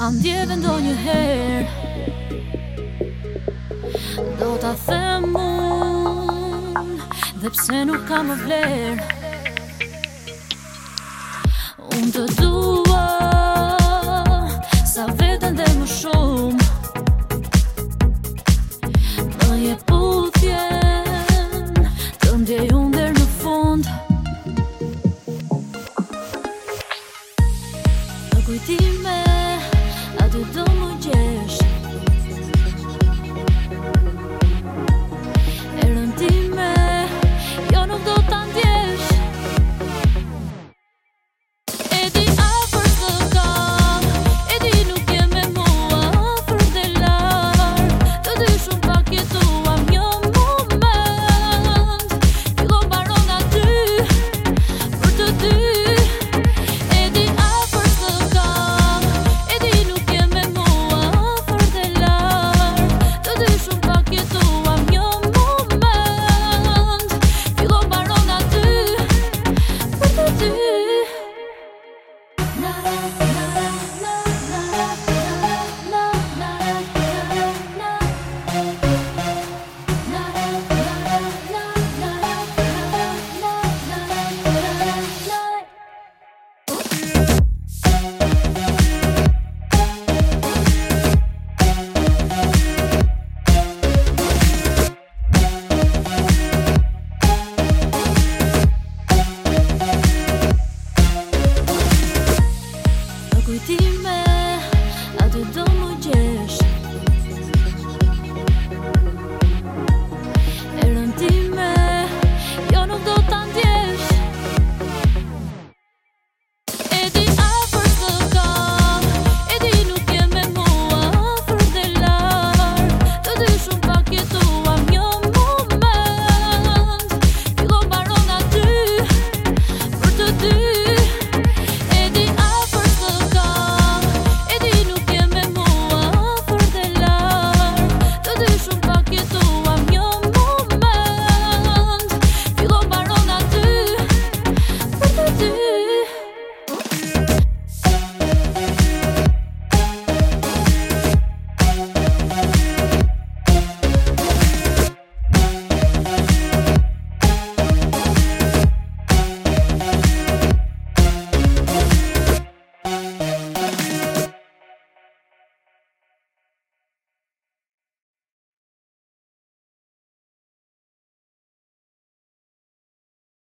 Am djeve ndo një her Do t'a them unë Dhe pse nuk kam më vler Unë të duhe deep